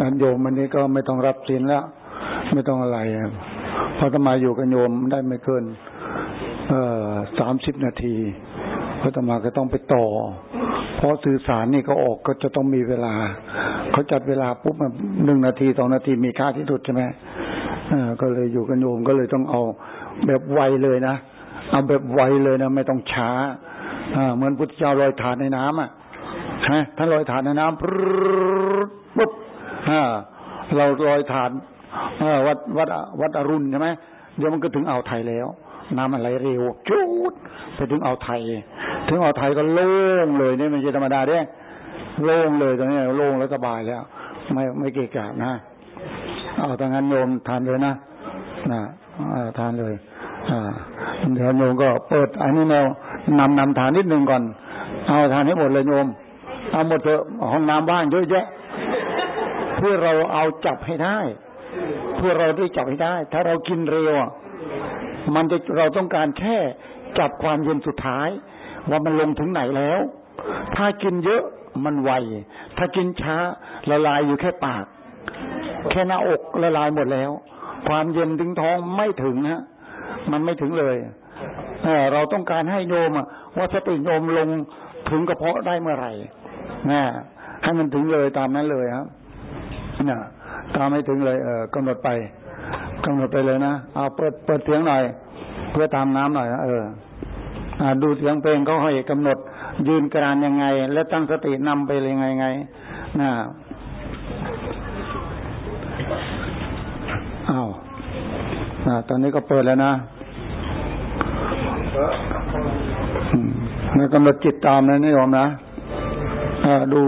อันโยมวันนี้ก็ไม่ต้องรับศีลแล้ว ไม่ต้องอะไรเพราะธรรมาอยู่กับโยมได้ไม่เกินเอ่อสามสิบนาทีเพราะธรรมาก็ต้องไปต่อ เพราะสื่อสารนี่ก็ออกก็จะต้องมีเวลา เขาจัดเวลาปุ๊บหนึ่งนาทีสองนาทีมีค่าที่สุดใช่ไหมก็เลยอยู่กับโยมก็เลยต้องเอาแบบไวเลยนะ เอาแบบไวเลยนะ ไม่ต้องช้าเหมือนพุทธเจ้าลอยฐานในน้ำอะฮะท่านลอยฐานในน้ำ ปุ๊บเราลอยฐานวัดวัดวัดอรุณใช่ไหมเดี๋ยวมันก็ถึงอ่าวไทยแล้วน้ำอะไรเร็วจุดไปถึงอ่าวไทย ถึงอ่าวไทยก็โล่งเลยนี่ไม่ใช่ธรรมดาเด้โล่งเลยตรงนี้โล่งแล้วสบายแล้ว ไม่ไม่เกะกะนะเอาถ้างั้นโยมทานเลยนะนะทานเลยอ่าเดี๋ยวโยมก็เปิดอันนี้แนวนำนำทานนิดนึงก่อน เอาทานให้หมดเลยโยมเอาหมดเถอะห้องน้ำบ้านเยอะแยะ เพื่อเราเอาจับให้ได้ เพื่อเราได้จับให้ได้ ถ้าเรากินเร็วมันจะเราต้องการแค่จับความเย็นสุดท้าย ว่ามันลงถึงไหนแล้ว ถ้ากินเยอะมันไว ถ้ากินช้าละลายอยู่แค่ปาก แค่หน้าอกละลายหมดแล้ว ความเย็นถึงท้องไม่ถึงฮะมันไม่ถึงเลยเเราต้องการให้โยมว่าสติโยมลงถึงกระเพาะได้เมื่อไหร่นะให้มันถึงเลยตามนั้นเลยครับ เนี่ยตามไม่ถึงเลย เออกำหนดไปกำหนดไปเลยนะเอาเปิดเปิดเสียงหน่อย เพื่อตามน้ำหน่อยเออดูเสียงเพลงเขาให้กำหนด ยืนกรานยังไง และตั้งสตินำไปเลยไงไงนะอ้าวตอนนี้ก็เปิดแล้วนะมากำหนดจิตตามนะนิยมนะดู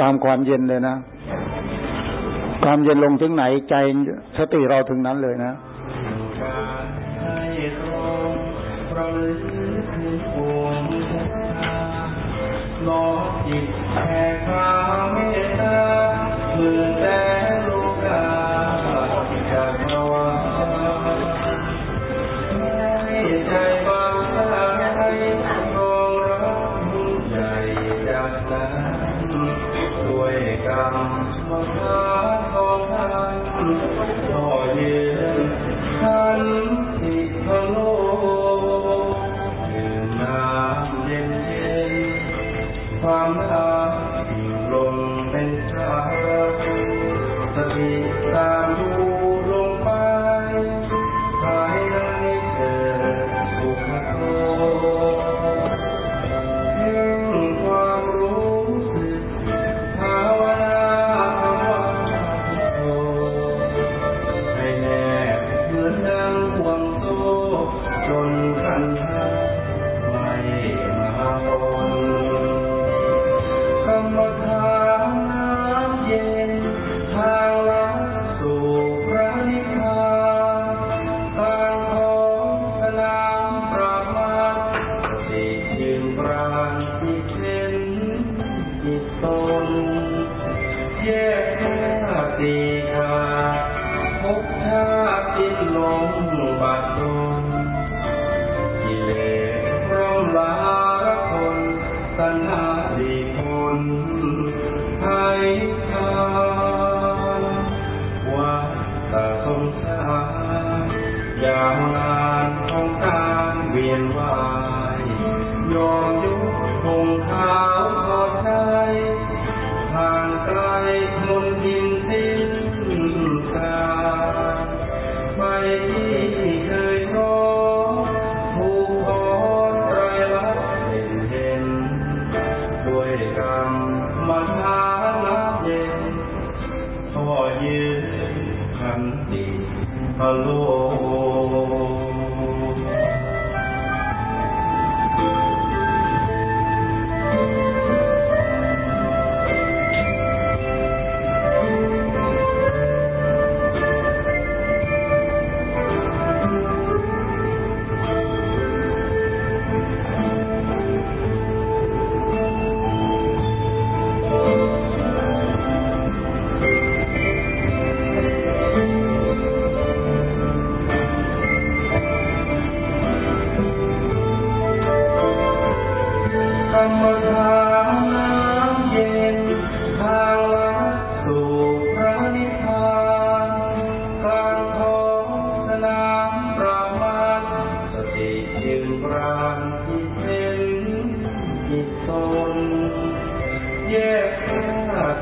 ตามความเย็นเลยนะ ความเย็นลงถึงไหนใจสติเราถึงนั้นเลยนะลอจิตแผ่ค صلوا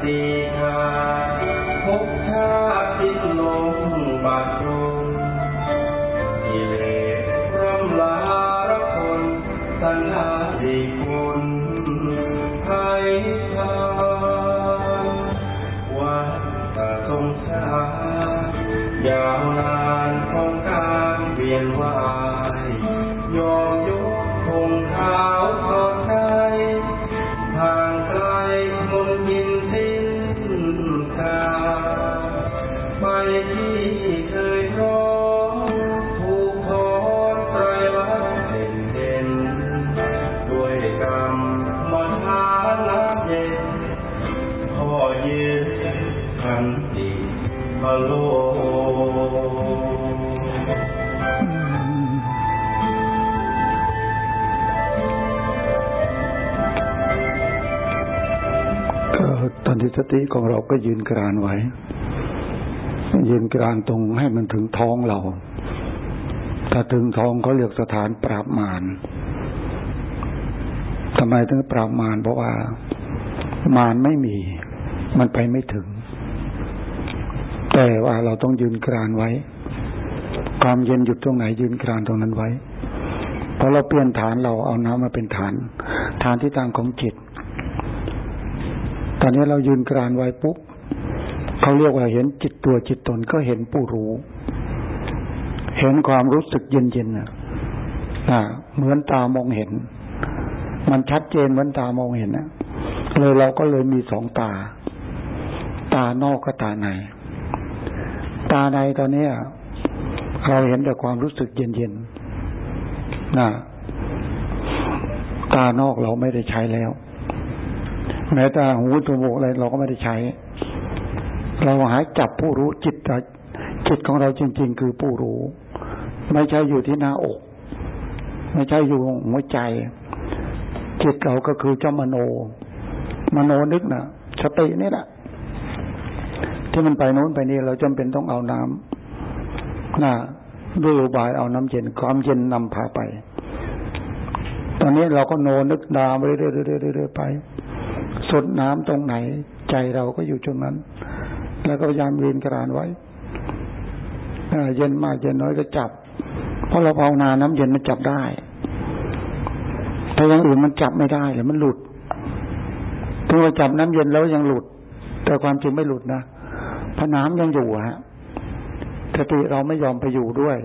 Deus. สติของเราก็ยืนกรานไว้ ยืนกรานตรงให้มันถึงท้องเรา ถ้าถึงท้องเขาเรียกสถานปราบมารทำไมถึงปราบมารเพราะว่ามารไม่มี มันไปไม่ถึง แต่ว่าเราต้องยืนกรานไว้ ความเย็นหยุดตรงไหน ยืนกรานตรงนั้นไว้พอเราเปลี่ยนฐานเราเอาน้ำมาเป็นฐาน ฐานที่ตั้งของจิตต อนนี้เรายืนกรานไว้ปุ๊บเขาเรียกว่าเห็นจิตตัวจิตตนก็เห็นผู้รู้ เห็นความรู้สึกเย็นๆน่ะเหมือนตามองเห็น มันชัดเจนเหมือนตามองเห็นนะเลยเราก็เลยมีสองตา ตานอกกับตาใน ตาในตอนนี้เราเห็นแต่ความรู้สึกเย็นๆนะตานอกเราไม่ได้ใช้แล้ว แม้แต่หูจมูกอะไรเราก็ไม่ได้ใช้ เราหาจับผู้รู้จิตจิตของเราจริง ๆ คือผู้รู้ ไม่ใช่อยู่ที่หน้าอก ไม่ใช่อยู่หัวใจ จิตเราก็คือเจ้ามโน มโนนึกนะสตินี่แหละที่มันไปโน้นไปนี่เราจำเป็นต้องเอาน้ำน่ะด้วยบายเอาน้ำเย็นความเย็นนำพาไป ตอนนี้เราก็โนนึกดามเรื่อยๆไป สดน้ำตรงไหน ใจเราก็อยู่ตรงนั้น แล้วก็พยายามยืนกรานไว้เย็นมากเย็นน้อยก็จับ เพราะเราภาวนาน้ำเย็นมันจับได้ถ้าอย่างอื่นมันจับไม่ได้หรือมันหลุดถ้าเราจับน้ำเย็นแล้วยังหลุด แต่ความจริงไม่หลุดนะพระน้ำยังอยู่ฮะสติเราไม่ยอมไปอยู่ด้วย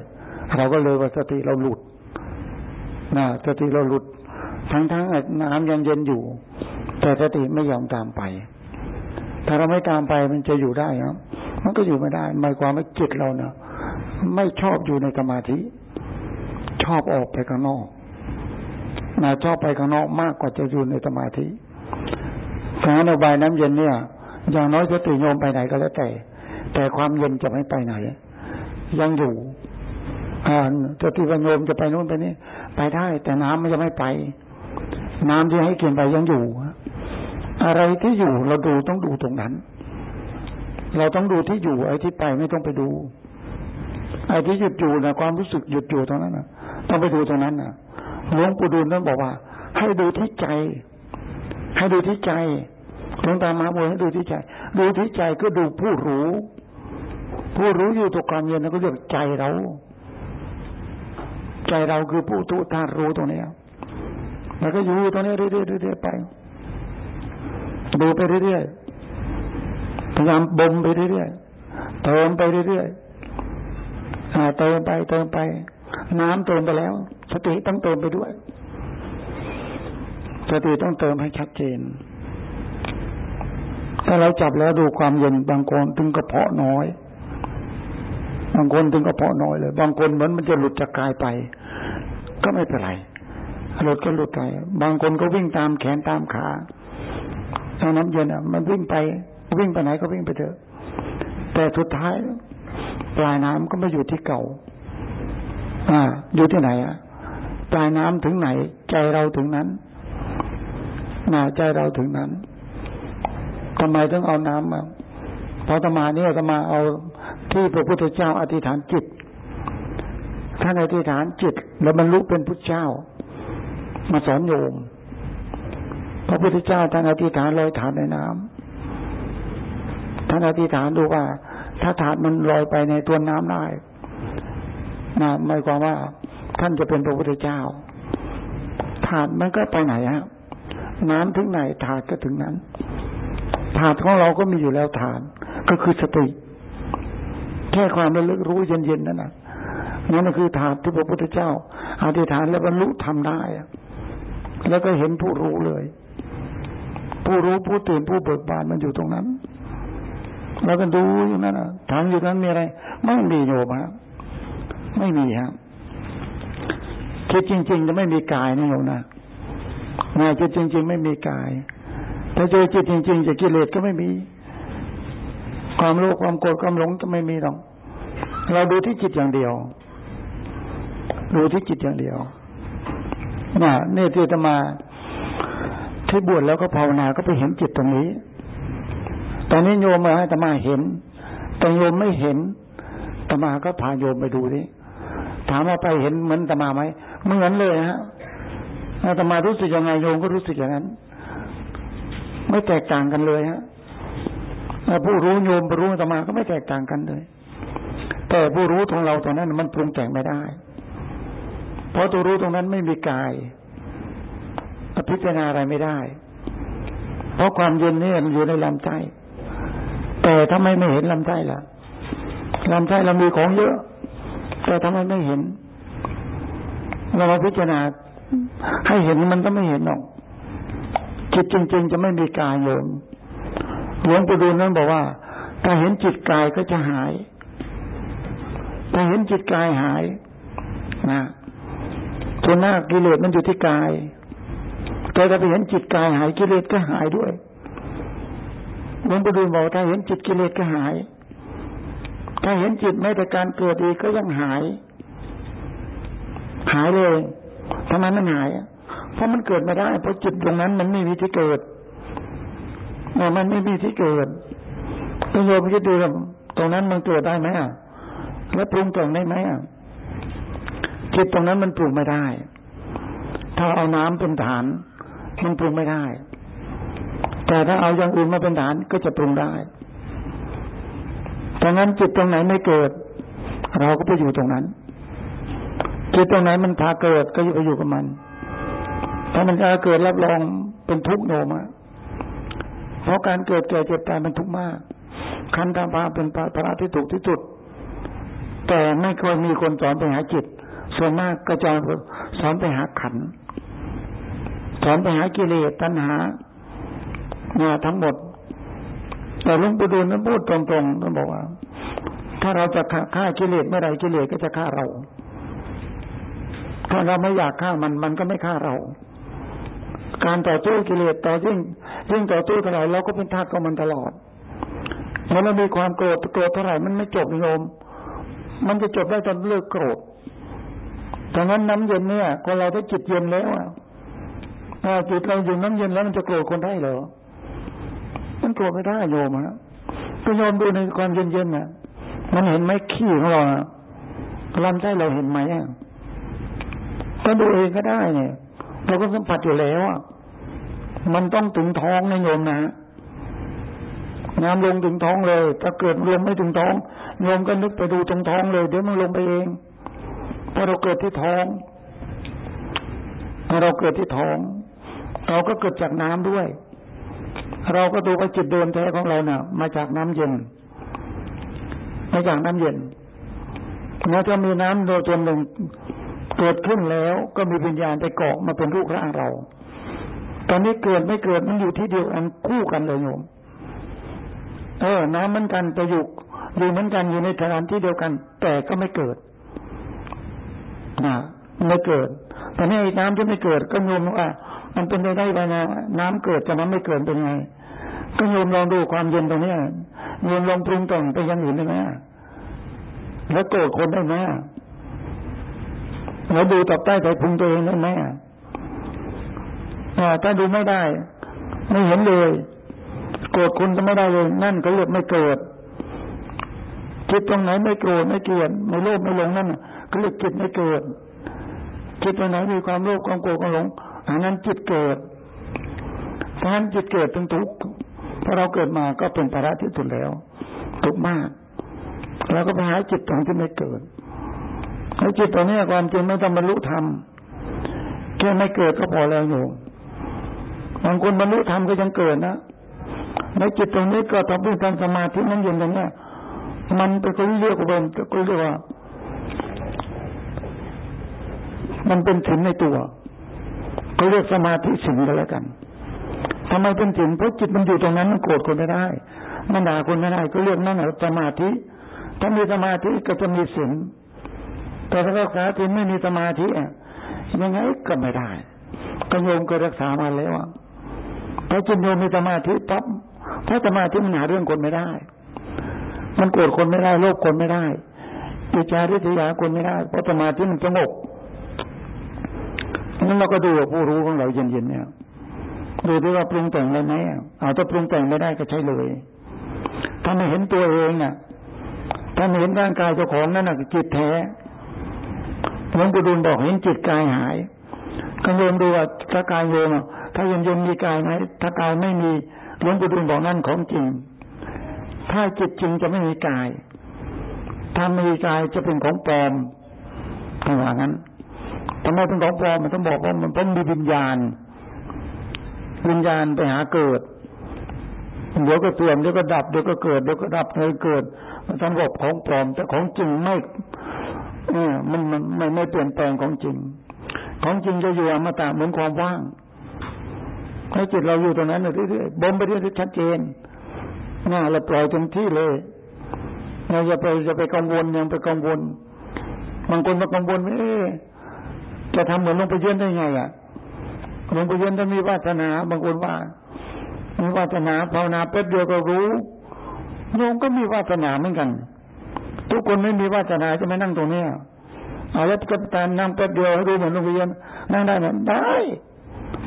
เราก็เลยว่าสติเราหลุดนะสติเราหลุด ทั้งทั้งน้ำยังเย็นอยู่ แต่สติไม่ยอมตามไป ถ้าเราไม่ตามไปมันจะอยู่ได้ครับมันก็อยู่ไม่ได้หมายความว่าจิตเราเนะไม่ชอบอยู่ในสมาธิ ชอบออกไปข้างนอกนะชอบไปข้างนอกมากกว่าจะอยู่ในสมาธิการอบายน้ำเย็นเนี่ย อย่างน้อยสติโยมไปไหนก็แล้วแต่ แต่ความเย็นจะไม่ไปไหน ยังอยู่อ่าสติปัญโยมจะไปโน่นไปนี่ไปได้ แต่น้ำมันจะไม่ไป น้ำที่ให้กินไปยังอยู่ อะไรที่อยู่เราดูต้องดูตรงนั้น เราต้องดูที่อยู่ ไอ้ที่ไปไม่ต้องไปดู ไอ้ที่หยุดอยู่นะความรู้สึกหยุดอยู่ตรงนั้นนะต้องไปดูตรงนั้นนะหลวงปู่ดูลท่านบอกว่า ให้ดูที่ใจ ให้ดูที่ใจหลวงตามาบอกให้ดูที่ใจ ดูที่ใจก็ดูผู้รู้ ผู้รู้อยู่ตัวความเย็นก็เรียกใจเรา ใจเราคือผู้ทุตารู้ตรงนี้แล้วก็อยู่ตรงนี้เรื่อยๆไป ดูไปเรื่อยๆพยายามบ่มไปเรื่อยๆเติมไปเรื่อยๆเติมไปเติมไป น้ำเติมไปแล้ว สติต้องเติมไปด้วย สติต้องเติมให้ชัดเจน ถ้าเราจับแล้วดูความเย็นบางคนถึงกระเพาะน้อยบางคนถึงกระเพาะน้อยเลย บางคนเหมือนมันจะหลุดจากกายไป ก็ไม่เป็นไรหลุดก็หลุดไปบางคนก็วิ่งตามแขนตามขา ถ้าน้ำเย็นอะ มันวิ่งไป วิ่งไปไหนก็วิ่งไปเถอะ แต่สุดท้าย ปลายน้ำก็ไม่อยู่ที่เก่า อ่า อยู่ที่ไหนอะ ปลายน้ำถึงไหน ใจเราถึงนั้นน่าใจเราถึงนั้นทำไมต้องเอาน้ำมาพอตมาเนี่ยตมาเอาที่พระพุทธเจ้าอธิษฐานจิตท่านอธิษฐานจิต แล้วบรรลุเป็นพุทธเจ้า มาสอนโยม พระพุทธเจ้าท่านอธิษฐานลอยฐานในน้ำท่านอธิษฐานดูว่า ถ้าฐานมันลอยไปในตัวน้ำได้นะหมายความว่า ท่านจะเป็นพระพุทธเจ้าถาดมันก็ไปไหนฮะน้ำถึงไหนถาดก็ถึงนั้นถาดของเราก็มีอยู่แล้วฐาน ก็คือสติ แค่ความระลึกรู้เย็นๆนั่นนะนั่นคือถาดที่พระพุทธเจ้าอธิษฐานแล้วบรรลุทำได้แล้วก็เห็นผู้รู้เลย ผู้รู้ผู้ตื่นผู้เบิกบานมันอยู่ตรงนั้นเราก็ดูอยู่นั่นนะถามอยู่นั้นมีอะไร ไม่มีโยมฮะไม่มีฮะคิดจริง ๆ จะไม่มีกายนะโยมนะงานคิดจริง ๆ ไม่มีกาย ถ้าเจอจิตจริง ๆ จะกิเลสก็ไม่มี ความโลภความโกรธความหลงจะไม่มีหรอกเราดูที่จิตอย่างเดียว ดูที่จิตอย่างเดียวน่ะเนี่ยที่จะมา ที่บวชแล้วก็ภาวนาก็ไปเห็นจิตตรงนี้ ตอนนี้โยมมาให้ตมาเห็น แต่โยมไม่เห็นตมาก็พาโยมไปดูดิถามว่าไปเห็นเหมือนตมาไหมเหมือนเลยฮะตมารู้สึกยังไงโยมก็รู้สึกอย่างนั้น ไม่แตกต่างกันเลยฮะผู้รู้โยมผู้รู้ตมาก็ไม่แตกต่างกันเลย แต่ผู้รู้ของเราตรงนั้น มันปรุงแต่งไม่ได้ เพราะตัวรู้ตรงนั้นไม่มีกาย พิจารณาอะไรไม่ได้ เพราะความเย็นนี่มันอยู่ในลำไส้แต่ถ้าไม่ไม่เห็นลำไส้ล่ะลำไส้เรามีของเยอะ แต่ทำไมไม่เห็น เรามาพิจารณาให้เห็นมันก็ไม่เห็นหรอกจิตจริง ๆ จะไม่มีกายโยมหลวงปู่ดูลนั้นบอกว่า ถ้าเห็นจิตกายก็จะหาย ถ้าเห็นจิตกายหายนะส่วนหน้ากิเลสมันอยู่ที่กาย แต่ถ้าไปเห็นจิตกายหายกิเลสก็หายด้วยหลวงปู่ดูลบอกถ้าเห็นจิตกิเลสก็หาย ถ้าเห็นจิตแม้แต่การเกิดอีกก็ยังหาย หายเลยทำไมมันหาย เพราะมันเกิดไม่ได้ เพราะจิตตรงนั้นมันไม่มีที่เกิดมันไม่มีที่เกิดต้องโยมคิดดูตรงนั้นมันเกิดได้ไหมอะ แล้วปรุงแต่งได้ไหมอะจิตตรงนั้นมันปรุงไม่ได้ ถ้าเอาน้ำเป็นฐาน มันปรุงไม่ได้ แต่ถ้าเอาอย่างอื่นมาเป็นฐานก็จะปรุงได้ดังนั้นจิตตรงไหนไม่เกิด เราก็ไปอยู่ตรงนั้น จิตตรงไหนมันพาเกิดก็อยู่ไปอยู่กับมัน ถ้ามันจะเกิดรับรองเป็นทุกข์โนมะเพราะการเกิดแก่เจ็บตายมันทุกข์มาก คันธาพาเป็นภาระที่ถูกที่สุด แต่ไม่เคยมีคนสอนไปหาจิต ส่วนมากก็จะสอนไปหาขันธ์ สอนไปหากิเลสตัณหาเนี่ยทั้งหมดแต่หลวงปู่ดูลนั้นพูดตรงๆท่านบอกว่า ถ้าเราจะฆ่ากิเลสเมื่อไรกิเลสก็จะฆ่าเรา ถ้าเราไม่อยากฆ่ามันมันก็ไม่ฆ่าเรา การต่อสู้กิเลสต่อยิ่งยิ่งต่อสู้เท่าไหร่เราก็เป็นทาสของมันตลอดเมื่อเรามีความโกรธโกรธเท่าไหร่มันไม่จบโยม มันจะจบได้ตอนเลิกโกรธดังนั้นน้ำเย็นเนี่ยคนเราถ้าจิตเย็นแล้วอะ ถ้าจิตเราอยู่น้ำเย็นแล้วมันจะโกรธคนได้เหรอ มันโกรธไม่ได้โยมฮะก็โยมดูในความเย็นๆนะมันเห็นไหมขี้ของเราลำไส้เราเห็นไหมก็ดูเองก็ได้เนี่ย เราก็สัมผัสอยู่แล้วอะมันต้องถึงท้องนะโยมนะน้ำลงถึงท้องเลย ถ้าเกิดลมไม่ถึงท้องโยมก็นึกไปดูตรงท้องเลย เดี๋ยวมันลงไปเองพอเราเกิดที่ท้องเราเกิดที่ท้อง เราก็เกิดจากน้ำด้วย เราก็ดูว่าจิตเดิมแท้ของเราเนี่ยมาจากน้ำเย็นมาจากน้ำเย็นเมื่อจะมีน้ำโดยตัวหนึ่งเกิดขึ้นแล้วก็มีวิญญาณไปเกาะมาเป็นรูปร่างเรา ตอนนี้เกิดไม่เกิดมันอยู่ที่เดียวกันคู่กันเลยโยม เออ น้ำเหมือนกันจะอยู่อยู่เหมือนกันอยู่ในสถานที่เดียวกัน แต่ก็ไม่เกิดนะไม่เกิดต่นี่ไอ้น้ำที่ไม่เกิดก็โยมว่า มันเป็นไปได้ไงนะน้ำเกิดแต่มันไม่เกิดเป็นไง ก็โยมลองดูความเย็นตรงนี้โยมลองปรุงแต่งไปยังอื่นได้ไหมแล้วโกรธคนได้ไหมเราดูตับใต้ใส่พุงตัวเองได้ไหมถ้าดูไม่ได้ ไม่เห็นเลย โกรธคนก็ไม่ได้เลย นั่นก็เรียกไม่เกิดจิตตรงไหนไม่โกรธไม่เกลียดไม่โลภไม่หลงนั่นก็เรียกจิตไม่เกิดจิตตรงไหนมีความโลภความโกรธความหลง อันนั้นจิตเกิดเพราะนั้นจิตเกิดเป็นทุกข์พอเราเกิดมาก็เป็นภาระที่สุดแล้วทุกข์มากเราก็ไปหาจิตตรงที่ไม่เกิดไอ้จิตตัวนี้ความจริงไม่ต้องบรรลุธรรมแค่ไม่เกิดก็พอแล้วอยู่บางคนบรรลุธรรมก็ยังเกิดนะในจิตตรงนี้ก็ทำด้วยการสมาธินั้นเย็นตรงนี้มันเป็นคนเรียกว่าเป็นก็เรียกว่า มันเป็นถิ่นในตัว เขาเรียกสมาธิสินกันแล้วกันทำไมเป็นสินเพราะจิตมันอยู่ตรงนั้นมันโกรธคนไม่ได้มันด่าคนไม่ได้ก็เรียกนั่นแหละสมาธิ ถ้ามีสมาธิก็จะมีสินแต่ถ้ารักษาศีลไม่มีสมาธิยังไงก็ไม่ได้ก็โยมก็รักษามาแล้วพอจิตโยมมีสมาธิปั๊บถ้าสมาธิมันหาเรื่องคนไม่ได้ มันโกรธคนไม่ได้โลภคนไม่ได้อิจาริษยาคนไม่ได้เพราะสมาธิมันสงบ นั้นเราก็ดูผู้รู้ของเราเย็นๆเนี่ยดูที่ว่าปรุงแต่งได้ไหมเอาถ้าปรุงแต่งไม่ได้ก็ใช่เลย ถ้าไม่เห็นตัวเองน่ะ ถ้าไม่เห็นร่างกายเจ้าของนั่นน่ะจิตแท้หลวงปู่ดูลบอกเห็นจิตกายหายก็โยมดูว่าถ้ากายโยมถ้าเย็นเย็นมีกายไหมถ้ากายไม่มีหลวงปู่ดูลบอกนั่นของจริง ถ้าจิตจริงจะไม่มีกาย ถ้ามีกายจะเป็นของปลอมถ้าว่างั้นำไมเป็นของปลอมมันต้องบอกว่ามันเป็นมีวิญญาณ วิญญาณไปหาเกิดเดี๋ยวก็เสื่อมเดี๋ยวก็ดับเดี๋ยวก็เกิดเดี๋ยวก็ดับเดี๋ยวเกิด มันต้องบอกของปลอม แต่ของจริงไม่เออมันมันไม่ไม่เปลี่ยนแปลงของจริง ของจริงจะอยู่อมตะเหมือนความว่างให้จิตเราอยู่ตรงนั้นเรื่อยๆบ่มไปเรื่อยๆชัดเจนน่าเราปล่อยเต็มที่เลยเราอย่าไปจะไปกังวลยังไปกังวลบางคนมากังวลเอ๊ จะทำเหมือนลงไปเยือนได้ไงอะลวงปู่เย็นถ้ามีวาสนา บางคนว่า มีวาสนาภาวนาแป๊บเดียวก็รู้โยมก็มีวาสนาเหมือนกัน ทุกคนไม่มีวาสนาจะไม่นั่งตรงนี้เอาแล้วกัปตันนั่งแป๊บเดียวรู้เหมือนลวงปู่เย็นนั่งได้ไหมได้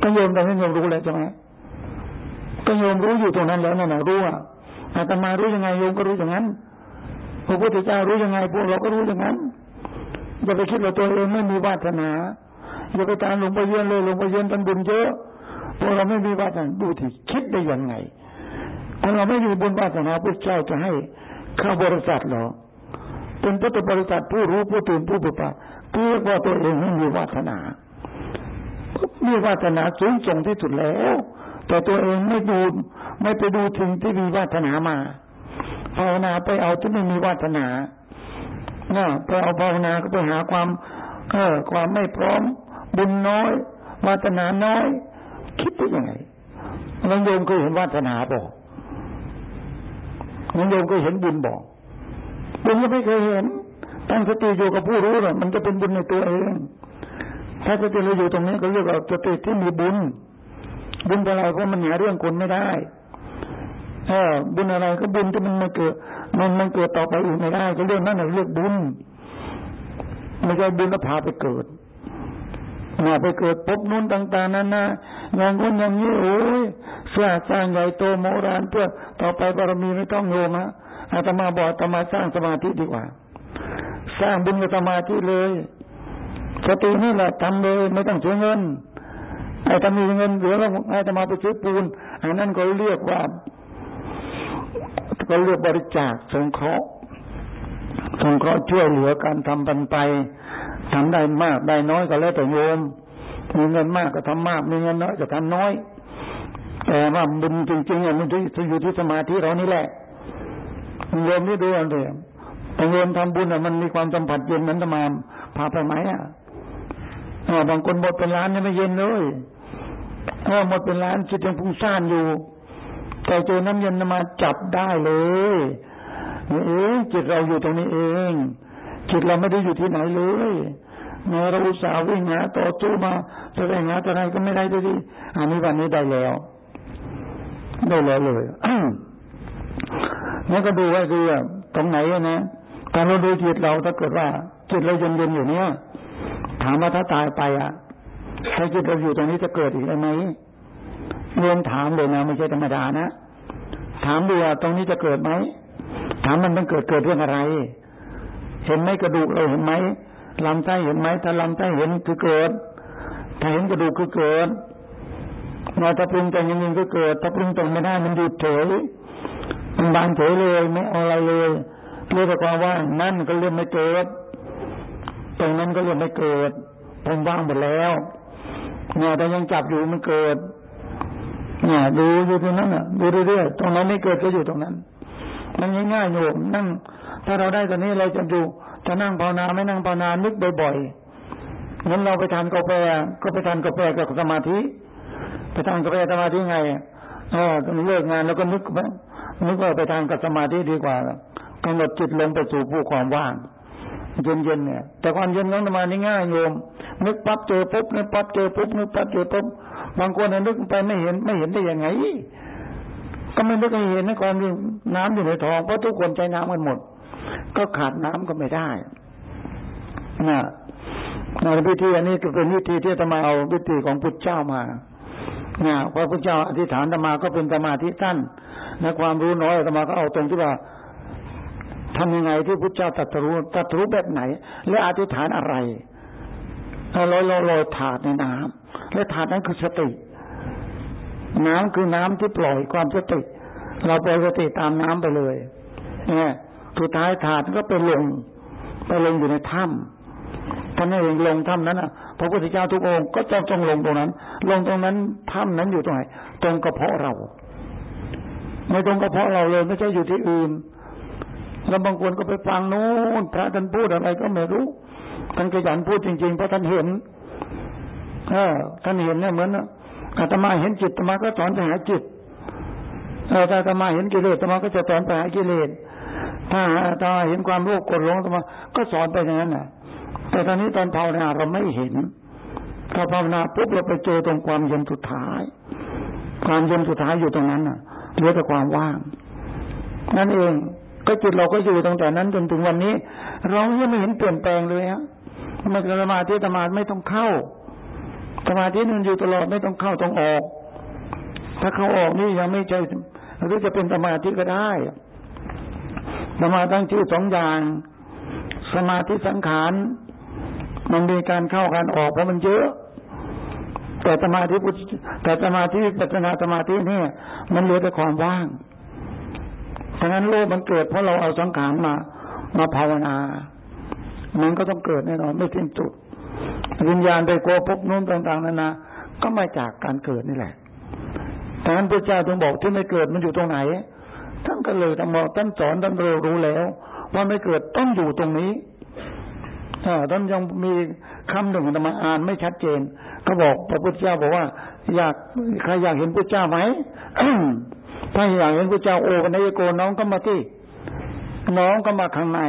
ก็โยมแตอนนี้โยมรู้แล้วใช่ไหมก็โยมรู้อยู่ตรงนั้นแล้วนั่นแหละรู้อะอาตมารู้ยังไงโยมก็รู้อย่างนั้นพระพุทธเจ้ารู้ยังไงพวกเราก็รู้อย่างนั้น อย่าไปคิดว่าตัวเองไม่มีวาสนาอย่าไปตามหลวงพ่อเยือนเลยหลวงพ่อเยือนท่านบุญเยอะพวกเราไม่มีวาสนาดูที่คิดได้ยังไงถ้าเราไม่มีบุญวาสนาพระเจ้าจะให้เข้าบริษัทหรอเป็นพุทธบริษัทผู้รู้ผู้ตื่นผู้บุปผาเพื่อว่าตัวเองไม่มีวาสนามีวาสนาสูงส่งที่สุดแล้ว แต่ตัวเองไม่ดูไม่ไปดูถึงที่มีวาสนามาภาวนาไปเอาที่ไม่มีวาสนา นี่ยไปเอาภาวนาก็ไปหาความเออความไม่พร้อม บุญน้อยวาสนาน้อย คิดได้ยังไงน้องโยมเคยเห็นวาสนาบอกน้องโยมเคยเห็นบุญบอกบุญก็ไม่เคยเห็นตั้งสติอยู่กับผู้รู้หรอมันจะเป็นบุญในตัวเอง ถ้าสติเราอยู่ตรงนี้ก็เรียกว่าสติที่มีบุญ บุญอะไรเพราะมันหาเรื่องคนไม่ได้เออบุญอะไรก็บุญที่มันไม่เกิด มันมันเกิดต่อไปอีกไม่ได้ก็เรื่องนั้นเรียกบุญไม่ใช่บุญแล้วพาไปเกิดน่าไปเกิดพบนู้นต่าง ๆ นั้นนะอย่างคนอย่างนี้โอ้ยสร้างสร้างใหญ่โตโมรานเพื่อต่อไปบารมีไม่ต้องโยมฮะอาตมาบอกอาตมาสร้างสมาธิดีกว่า สร้างบุญกับสมาธิเลยสตินี่แหละทำเลย ไม่ต้องเสียเงินไอ้ถ้ามีเงินเหลือแล้วไอ้ตมาไปซื้อปูนอันนั้นก็เรียกว่า ก็เรียกบริจาคสงเคราะห์สงเคราะห์ช่วยเหลือการทำบันไปทำได้มากได้น้อยก็แล้วแต่โยมมีเงินมากก็ทำมาก มีเงินน้อยก็ทำน้อย แต่ว่าบุญจริงๆอะมันจะอยู่ที่สมาธิเรานี่แหละโยมนี่ดูอันเดียวแต่โยมทำบุญอะมันมีความสัมผัสเย็นเหมือนธรรมาพาไปไหมอะบางคนหมดเป็นล้านยังไม่เย็นเลยหมดเป็นล้านจิตยังพุ่งซ่านอยู่ แต่เจอน้ำเย็นมาจับได้เลยเอ๊จิตเราอยู่ตรงนี้เอง จิตเราไม่ได้อยู่ที่ไหนเลยแม้เราอุตส่าห์วิ่งหาต่อสู้มาจะได้หาอะไรก็ไม่ได้ด้วยดีอันนี้วันนี้ได้แล้ว ได้แล้วเลยนี่ก็ดูว่าคือตรงไหนนะการเราดูจิตเราถ้าเกิดว่า จิตเราเย็นๆอยู่เนี้ยถามว่าถ้าตายไปอะถ้าจิตเราอยู่ตรงนี้จะเกิดอีกไหม เรียนถามเลยนะไม่ใช่ธรรมดานะ ถามดูว่าตรงนี้จะเกิดไหม ถามมันต้องเกิดเกิดเรื่องอะไร เห็นไหมกระดูกเราเห็นไหมลำไส้เห็นไหมถ้าลำไส้เห็นคือเกิด ถ้าเห็นกระดูกคือเกิดนาถ้าปรุงแต่งยังไงก็เกิด ถ้าปรุงแต่งไม่ได้มันหยุดเฉยมันบานเฉยเลยไม่เอาอะไรเลยเรียกว่าว่างนั่นก็เรียกไม่เกิด ตรงนั้นก็เรียกไม่เกิดผมว่างหมดแล้วเนี่ยแต่ยังจับอยู่มันเกิด เนี่ยดูอยู่ตรงนั้นอะดูเรื่อยๆตรงนั้นไม่เกิดก็อยู่ตรงนั้น มันง่ายๆโยมนั่ง ถ้าเราได้ตอนนี้เราจะดูจะนั่งภาวนาไม่นั่งภาวนานึกบ่อยๆงั้นเราไปทานกาแฟก็ไปทานกาแฟกับสมาธิไปทานกาแฟสมาธิไงเออเลิกงานแล้วก็นึกนึกว่าไปทานกับสมาธิดีกว่ากำหนดจิตลงไปสู่ผู้ความว่างเย็นๆเนี่ย แต่ความเย็นของสมาธิง่ายโยม นึกปั๊บเจอปุ๊บนึกปั๊บเจอปุ๊บนึกปั๊บเจอปุ๊บ บางคนนึกไปไม่เห็นไม่เห็นได้ยังไง ก็ไม่ได้เห็นในความที่น้ำอยู่ในท้องเพราะทุกคนใช้น้ำกันหมด ก็ขาดน้ำก็ไม่ได้นะในพิธีอันนี้ก็เป็นวิธีที่จะมาเอาวิธีของพุทธเจ้ามาเนี่ยพระพุทธเจ้าอธิษฐานธรรมาก็เป็นธรรมาที่สั้นในความรู้น้อยธรรมาก็เอาตรงที่ว่าทำยังไงที่พุทธเจ้าตรัสรู้ตรัสรู้แบบไหน และอธิษฐานอะไรเราเราเราถาดในน้ำ และถาดนั้นคือสติ น้ำคือน้ำที่ปล่อยความสติ เราปล่อยสติตามน้ำไปเลยเนี่ยสุดท้ายถาดก็ไปลง ไปลงอยู่ในถ้ำท่านเองลงถ้ำนั้นอะพระพุทธเจ้าทุกองค์ก็จะต้องลงตรงนั้น ลงตรงนั้นถ้ำนั้นอยู่ตรงไหนตรงกระเพาะเราไม่ตรงกระเพาะเราเลยไม่ใช่อยู่ที่อื่นแล้วบางคนก็ไปฟังโน้นพระท่านพูดอะไรก็ไม่รู้ท่านขยันพูดจริงๆเพราะท่านเห็น เออท่านเห็นเนี่ยเหมือนอาตมาเห็นจิตอาตมาก็สอนไปหาจิตเออถ้าอาตมาเห็นกิเลสอาตมาก็จะสอนไปหากิเลสถ้าอาตมาเห็นความโลภกดหลงอาตมาก็สอนไปอย่างนั้นน่ะ แต่ตอนนี้ตอนภาวนาเราไม่เห็นถ้าภาวนาปุ๊บเราไปเจอตรงความเย็นสุดท้าย ความเย็นสุดท้ายอยู่ตรงนั้นน่ะเหลือแต่ความว่าง นั่นเองก็จิตเราก็อยู่ตั้งแต่นั้นจนถึงวันนี้ เรายังไม่เห็นเปลี่ยนแปลงเลยฮะมันสมาธิสมาธิไม่ต้องเข้า สมาธิมันอยู่ตลอดไม่ต้องเข้าต้องออก ถ้าเข้าออกนี่ยังไม่ใช่หรือจะเป็นสมาธิก็ได้สมาตั้งชื่อสองอย่าง สมาธิสังขารมันมีการเข้าการออกเพราะมันเยอะ แต่สมาธิพุทแต่สมาธิปัจนาสมาธิเนี่ย มันเหลือแต่ความว่างฉะนั้นโลกมันเกิดเพราะเราเอาสังขารมา มาภาวนา มันก็ต้องเกิดแน่นอนไม่สิ้นสุด วิญญาณไปโกภพนู้นต่าง ๆนานา ก็มาจากการเกิดนี่แหละท่านพระเจ้าจึงบอกที่ไม่เกิดมันอยู่ตรงไหน ท่านก็เลยท่านบอกท่านสอนท่านเรารู้แล้ว ว่าไม่เกิดต้องอยู่ตรงนี้ท่านยังมีคำหนึ่งธรรมาอ่านไม่ชัดเจน ก็บอกพระพุทธเจ้าบอกว่า อยากใครอยากเห็นพระเจ้าไหมถ้าอยากเห็นพระเจ้าโอกันายโกน้องก็มาที่น้องก็มาข้างใน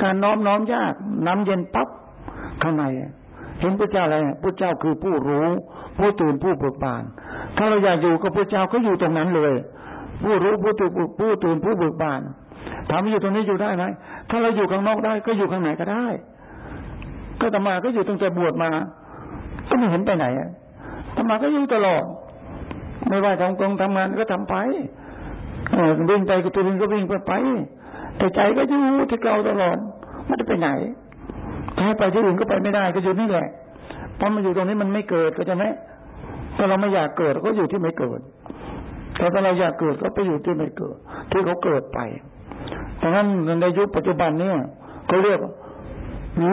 การน้อมน้อมยาก น้ำเย็นปั๊บ ข้างในเห็นพระเจ้าอะไรพระเจ้าคือผู้รู้ผู้ตื่นผู้เบิกบาน ถ้าเราอยากอยู่กับพระเจ้าก็อยู่ตรงนั้นเลย ผู้รู้ผู้ตื่นผู้ตื่นผู้เบิกบานถามว่าอยู่ตรงนี้อยู่ได้ไหมถ้าเราอยู่ข้างนอกได้ก็อยู่ข้างไหนก็ได้ ก็ตมาก็อยู่ตั้งแต่บวชมา ก็ไม่เห็นไปไหนตมาก็อยู่ตลอด ไม่ว่าทำกองทำงานก็ทำไปวิ่งไปก็ตัววิ่งก็วิ่งไปไปแต่ใจก็อยู่ที่เก่าตลอดไม่ได้ไปไหน ถ้าไปที่อื่นก็ไปไม่ได้ก็อยู่นี่แหละเพราะมันอยู่ตรงนี้มันไม่เกิดก็จะไหมถ้าเราไม่อยากเกิดก็อยู่ที่ไม่เกิด แต่ถ้าเราอยากเกิดก็ไปอยู่ที่ไม่เกิด ที่เขาเกิดไปดังนั้นในยุคปัจจุบันเนี่ยเขาเรียก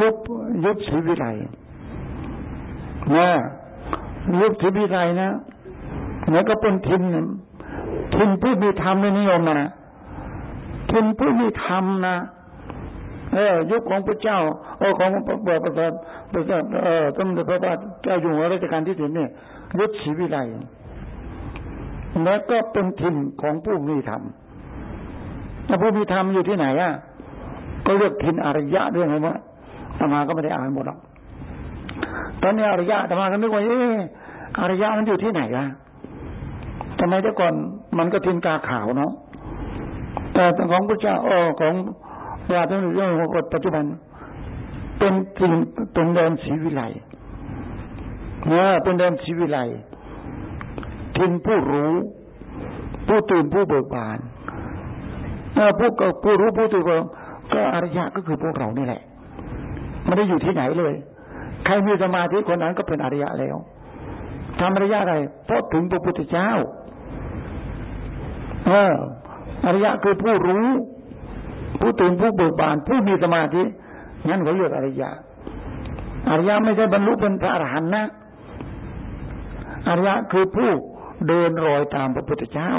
ยุคยุคศรีวิไลนะยุคศรีวิไลนะแล้วก็เป็นทินทินผู้มีธรรมในนิยมนะทินผู้มีธรรมนะ เออ ยุคของพระเจ้าเออของพระบาทประเสริฐประเสริฐเออสมเด็จพระบาทเจ้าอยู่หัวรัชกาลที่สิบเนี่ยยุคศรีวิไลแล้วก็เป็นทินของผู้มีธรรมแล้วผู้มีธรรมอยู่ที่ไหนอะก็เรียกทินอารยะด้วยไงวะธรรมาก็ไม่ได้อ่านหมดหรอกตอนนี้อารยะธรรมาก็นึกว่าเอออารยะมันอยู่ที่ไหนอะทำไมแต่ก่อนมันก็ทินกาขาวเนาะแต่ของพระเจ้าเออของ ญาติโยมปัจจุบัน เป็นทินเป็นเดินศรีวิไลเนี่ยเป็นเดินศรีวิไลทินผู้รู้ ผู้ตื่นผู้เบิกบานเออผู้ก็ผู้รู้ผู้ตื่นก็อริยะก็คือพวกเรานี่แหละไม่ได้อยู่ที่ไหนเลย ใครมีสมาธิคนนั้นก็เป็นอริยะแล้วทำอริยะอะไรเพราะถึงพระพุทธเจ้า เอออริยะคือผู้รู้ ผู้ตื่นผู้เบิกบานผู้มีสมาธิงั้นเขาเรียกอริยะอริยะไม่ใช่บรรลุเป็นพระอรหันต์นะอริยะคือผู้เดินรอยตามพระพุทธเจ้า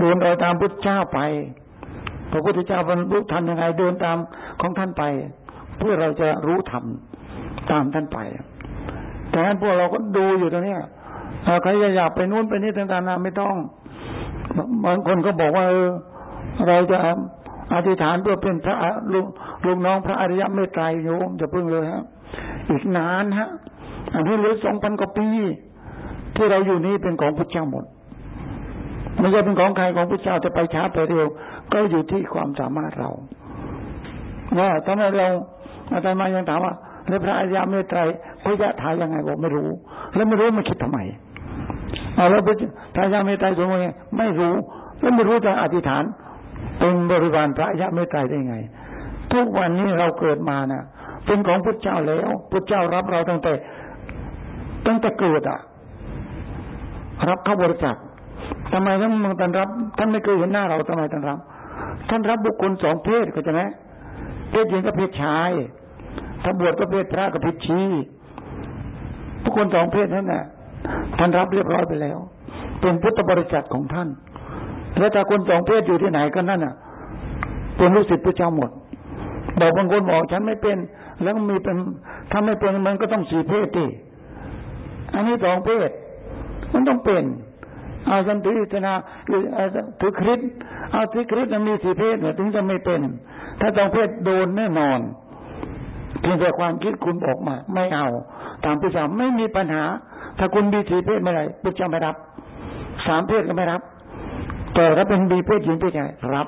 เดินรอยตามพุทธเจ้าไป พระพุทธเจ้าบรรลุธรรมยังไงเดินตามของท่านไป เพื่อเราจะรู้ธรรมตามท่านไปแต่นั้นพวกเราก็ดูอยู่ตรงนี้ใครอยากไปนู้นไปนี่ต่างๆไม่ต้องบางคนก็บอกว่าเออ เราจะอธิษฐานเพื่อเป็นพระลูกลูกน้องพระอริยเมตไตรโยมจะพึ่งเลยฮะ อีกนานฮะ อันนี้เหลือสองพันกว่าปี ที่เราอยู่นี้เป็นของพระเจ้าหมดไม่ใช่เป็นของใครของพระเจ้าจะไปช้าไปเร็ว ก็อยู่ที่ความสามารถเราว่าตอนนั้นเราอาจารย์มายังถามว่าแล้วพระอริยเมตไตรพระยะทายยังไงบอกไม่รู้ แล้วไม่รู้มาคิดทำไมเอาแล้วพระยะเมตไตรสมมติไม่รู้ แล้วไม่รู้จะอธิษฐาน เป็นบริวารพระยะเมตไตรได้ไง ทุกวันนี้เราเกิดมานะ่ะ เป็นของพระเจ้าแล้วพระเจ้ารับเราตั้งแต่ตั้งแต่เกิดอะรับเข้าบริษัททำไมท่านมองท่านรับ ท่านไม่เคยเห็นหน้าเราทำไมท่านรับ ท่านรับบุคคลสองเพศก็จะไหมเพศหญิงกับเพศชาย ถ้าบวชก็เพศพระกับเพศชีบุคคลสองเพศนั่นแหละท่านรับเรียบร้อยไปแล้ว เป็นพุทธบริษัทของท่าน แล้วถ้าคนสองเพศอยู่ที่ไหนก็นั่นอะเป็นลูกศิษย์พระเจ้าหมดบอกบางคนบอกฉันไม่เป็น แล้วมีเป็นถ้าไม่เป็นมันก็ต้องสี่เพศดิอันนี้สองเพศ มันต้องเป็นเอาฉันถืออิสนาถือคริสเอาถือคริสมีสี่เพศเนี่ยถึงจะไม่เป็น ถ้าสองเพศโดนแน่นอนเพียงแต่ความคิดคุณออกมา ไม่เอา ตามพระเจ้าไม่มีปัญหา ถ้าคุณมีสี่เพศไม่ไรพระเจ้าไม่รับ สามเพศก็ไม่รับ แต่ถ้าเป็นมีเพศหญิงเพศชายรับ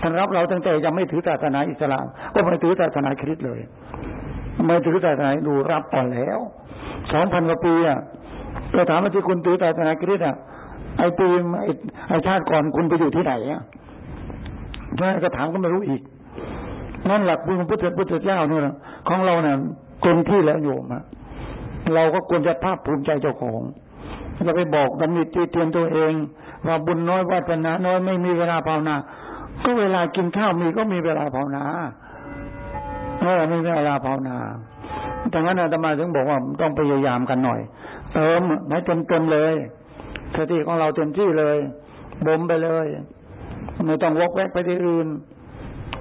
ท่านรับเราตั้งแต่ยังไม่ถือศาสนาอิสลาม ก็ไม่ถือศาสนาคริสต์เลย ไม่ถือศาสนาดูรับก่อนแล้วสองพันกว่าปีอะเราถามว่าที่คุณถือศาสนาคริสต์อะไอ้ปีไอ้ชาติก่อนคุณไปอยู่ที่ไหนอะถ้าก็ถามก็ไม่รู้อีกนั่นหลักพุทธพุทธพุทธเจ้าเนี่ยของเราเนี่ยเต็มที่แล้วโยมอะเราก็ควรจะภาคภูมิใจเจ้าของจะไปบอกดำริตีเตียนตัวเอง ว่าบุญน้อยวาสนาน้อยไม่มีเวลาภาวนา ก็เวลากินข้าวมีก็มีเวลาภาวนาเออมีเวลาภาวนาดังนั้นอาตมาถึงบอกว่าต้องพยายามกันหน่อย เติมให้เต็มเต็มเลยสติของเราเต็มที่เลยบ่มไปเลยไม่ต้องวกแวกไปที่อื่น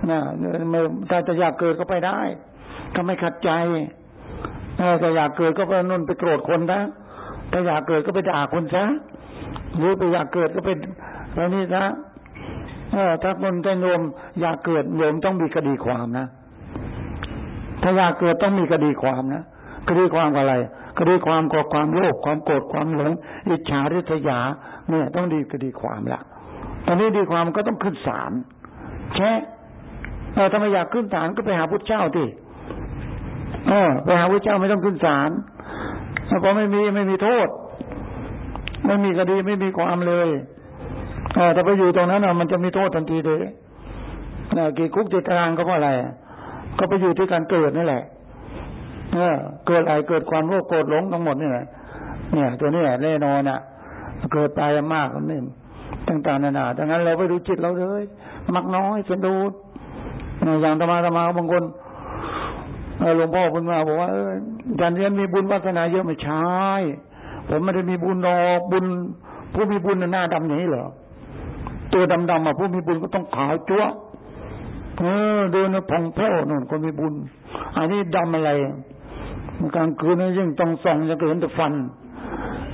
นะถ้าจะอยากเกิดก็ไปได้ถ้าไม่ขัดใจถ้าอยากเกิดก็ไปนุ่นไปโกรธคนนะถ้าอยากเกิดก็ไปด่าคนซะ หรือไปอยากเกิดก็เป็นอะไรนี่ซะถ้าคนใจโยมอยากเกิดโยมต้องมีคดีความนะ ถ้าอยากเกิดต้องมีคดีความนะคดีความอะไรคดีความก่อความโลภความโกรธความหลงอิจฉาริษยา เนี่ย ต้องดีคดีความละตอนนี้ดีความก็ต้องขึ้นศาลแช่เออถ้าไมอยากขึ้นศาลก็ไปหาพุทธเจ้าที่เออไปหาพุทธเจ้าไม่ต้องขึ้นศาลเพราะไม่มีไม่มีโทษ ไม่มีคดีไม่มีความเลยถ้าไปอยู่ตรงนั้นมันจะมีโทษทันทีเลยกี่คุกติดตารางก็เพราะอะไร ก็ไปอยู่ที่การเกิดนี่แหละเอเกิดอะไรเกิดความโลภโกรธหลงทั้งหมดนี่แหละเนี่ย ตัวนี้แหละแน่นอนอะ เกิดตายมากนี่ต่างๆนานาดังนั้นเราไปดูจิตเราเลย มักน้อยสะดูอย่างธรรมาธรรมาบางคนหลวงพ่อคุณมาบอกว่าเอออาจารย์เรียนมีบุญวาสนาเยอะไม่ใช่ ผมไม่ได้มีบุญนอกบุญ ผู้มีบุญหน้าดำอย่างนี้เหรอตัวดำๆมาผู้มีบุญก็ต้องขาวจั๊วเออเดินผ่องแผ้วนั่นคนมีบุญ อันนี้ดำอะไรกลางคืนนี่ยิ่งต้องส่องจะเห็นแต่ฟัน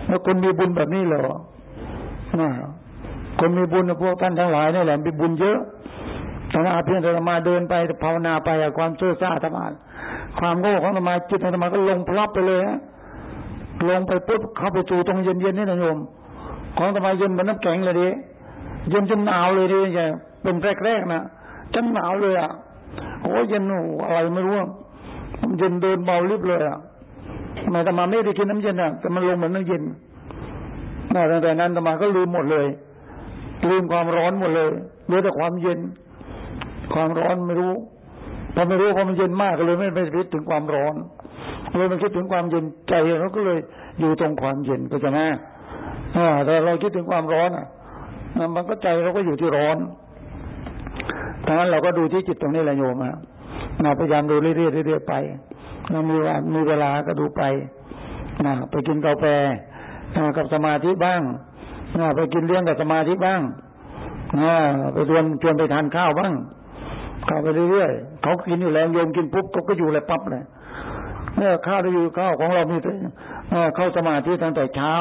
แล้วคนมีบุญแบบนี้เหรอนะคนมีบุญพวกท่านทั้งหลายนี่แหละมีบุญเยอะธรรมาเพียงแต่มาเดินไปภาวนาไปความเชื่อซ่าธรรมาความโง่ของธรรมาจิตธรรมาก็ลงพลับไปเลยฮะ ลงไปปุ๊บเข้าไปสู่ตรงเย็นๆนี่นะโยม ของธรรมเย็นเหมือนน้ำแข็งเลยดิเย็นจนหนาวเลยดิแกเป็นแรกๆนะจนหนาวเลยอะโอ้เย็นอะไรไม่รู้เย็นเดินเบาลิบเลยอะมาแต่มาไม่ได้กินน้ำเย็นอะแต่มันลงเหมือนน้ำเย็นน่าตั้งแต่นั้นธรรมาก็ลืมหมดเลยลืมความร้อนหมดเลยเหลือแต่ความเย็น ความร้อนไม่รู้พอไม่รู้พอมันเย็นมากก็เลยไม่ไปคิดถึงความร้อน เลยมันคิดถึงความเย็นใจเราก็เลยอยู่ตรงความเย็นก็จะแม่แต่เราคิดถึงความร้อนอะมันก็ใจเราก็อยู่ที่ร้อนดังนั้นเราก็ดูที่จิตตรงนี้แหละโยมอะนะพยายามดูเรื่อยๆเรื่อยๆไปเรามีว่ามีเวลาก็ดูไปนะไปกินกาแฟกับสมาธิบ้างนะไปกินเลี้ยงกับสมาธิบ้างนะไปชวนชวนไปทานข้าวบ้างเข้าไปเรื่อยๆเขากินอยู่แล้วโยมกินปุ๊บเขาก็อยู่เลยปั๊บเลย เนี่ยข้าวได้อยู่ข้าวของเรามีเข้าสมาธิตั้งแต่เช้า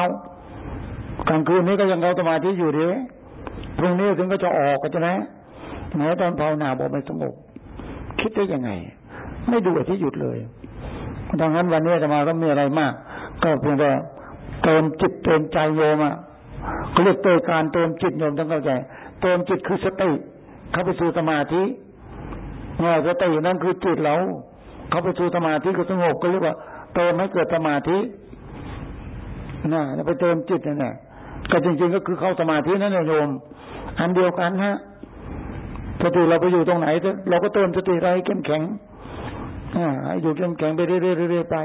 กลางคืนนี้ก็ยังเข้าสมาธิอยู่ดีพรุ่งนี้ถึงก็จะออกก็จะนะแม้ตอนภาวนาบอกไม่สงบคิดได้ยังไง ไม่ดูที่หยุดเลยดังนั้นวันนี้จะมาก็มีอะไรมาก ก็เพียงแต่เติมจิตเติมใจโยมอะเขาเรียกเติมการเติมจิตโยมต้องเข้าใจ เติมจิตคือสติเข้าไปสู่สมาธิเนี่ยสตินั่นคือจิตเรา เขาไปสู่สมาธิก็สงบก็เรียกว่าเติมให้เกิดสมาธิน่ะไปเติมจิตนั่นแหละก็จริง ๆ ก็คือเข้าสมาธินั่นแหละโยม อันเดียวกันฮะสติเราไปอยู่ตรงไหนเราก็เติมสติเราให้เข้มแข็งอ่าอยู่เข้มแข็งไปเรื่อยๆไป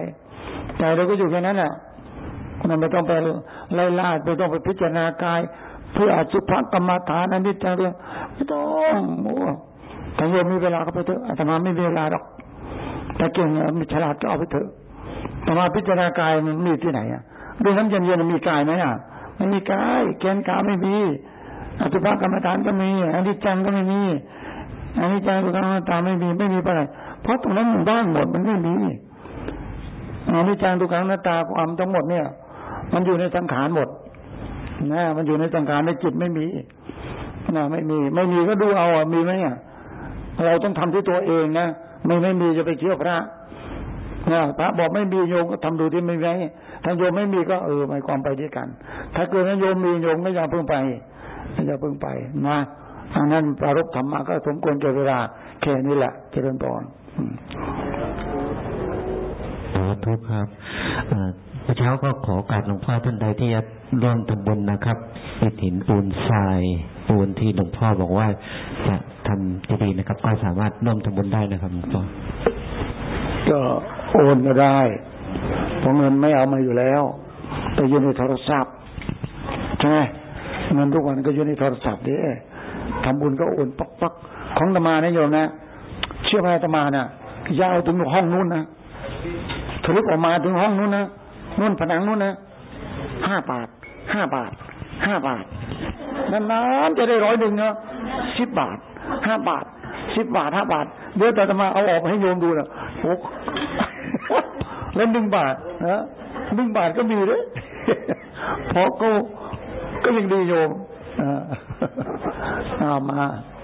ใจเราก็อยู่แค่นั้นแหละมันไม่ต้องไปไล่ล่าไม่ต้องไปพิจารณากาย เพื่ออสุภกรรมฐานอันนี้จังเรื่องไม่ต้องโอ้ถ้าโยมมีเวลาก็ไปเถอะอาตมาไม่มีเวลาหรอก แต่เก่งมีฉลาดก็เอาไปเถอะแต่มาพิจารณากายมันมีที่ไหนอะดูน้ำเย็นๆมีกายไหมอะไม่มีกายแกนกายไม่มีอสุภกรรมฐานก็มีอันนี้จังก็ไม่มีอันนี้จังก็ตานไม่มีไม่มีอะไรเพราะตรงนั้นมันว่างหมดมันไม่มีอันนี้จังทุกครั้งหน้าตาความทั้งหมดเนี่ย มันอยู่ในสังขารหมดนะมันอยู่ในสังขารในจิตไม่มีนะไม่มี ไม่มีก็ดูเอาอะมีไหมอะเราต้องทำที่ตัวเองนะ ไม่ไม่มีจะไปเชื่อพระนะพระบอกไม่มีโยมก็ทำดูที่ไม่ไว้ถ้าโยมไม่มีก็เออหมายความไปด้วยกัน ถ้าเกิดนั้นโยมมีโยมก็อย่าเพิ่งไปอย่าเพิ่งไปนะอันนั้นปรารบธรรมะก็สมควรเก่เวลาแค่นี้แหละเจริญพรสาธุครับ มื่อเช้าก็ขอกาสหลวงพ่อท่านใดที่จะร่วมทำบุญนะครับอิฐหินปูนทรายปูนที่หลวงพ่อบอกว่าจะทำจะดีนะครับ ก็สามารถร่วมทำบุญได้นะครับหลวงพ่อก็โอนมาได้เพราะเงินไม่เอามาอยู่แล้ว แต่อยู่ในโทรศัพท์ใช่ไหมเงินทุกวันก็อยู่ในโทรศัพท์ดิทำบุญก็โอนปักปักของตมานะโยมนะเชื่อไหมตมานะ่ะยาวถึงห้องนู้นนะทะลุออกมาถึงห้องนู้นนะ นู้นผนังนู้นนะห้าบาทห้าบาทห้าบาทนานๆจะได้ร้อยหนึ่งเนาะสิบบาทห้าบาทสิบบาทห้าบาทเดี๋ยวแต่ตมาเอาออกให้โยมดูนะโอ้แล้วหนึ่งบาทนะหนึ่งบาทก็มีเลยพอก็ก็ยังดีโยมอ่ามา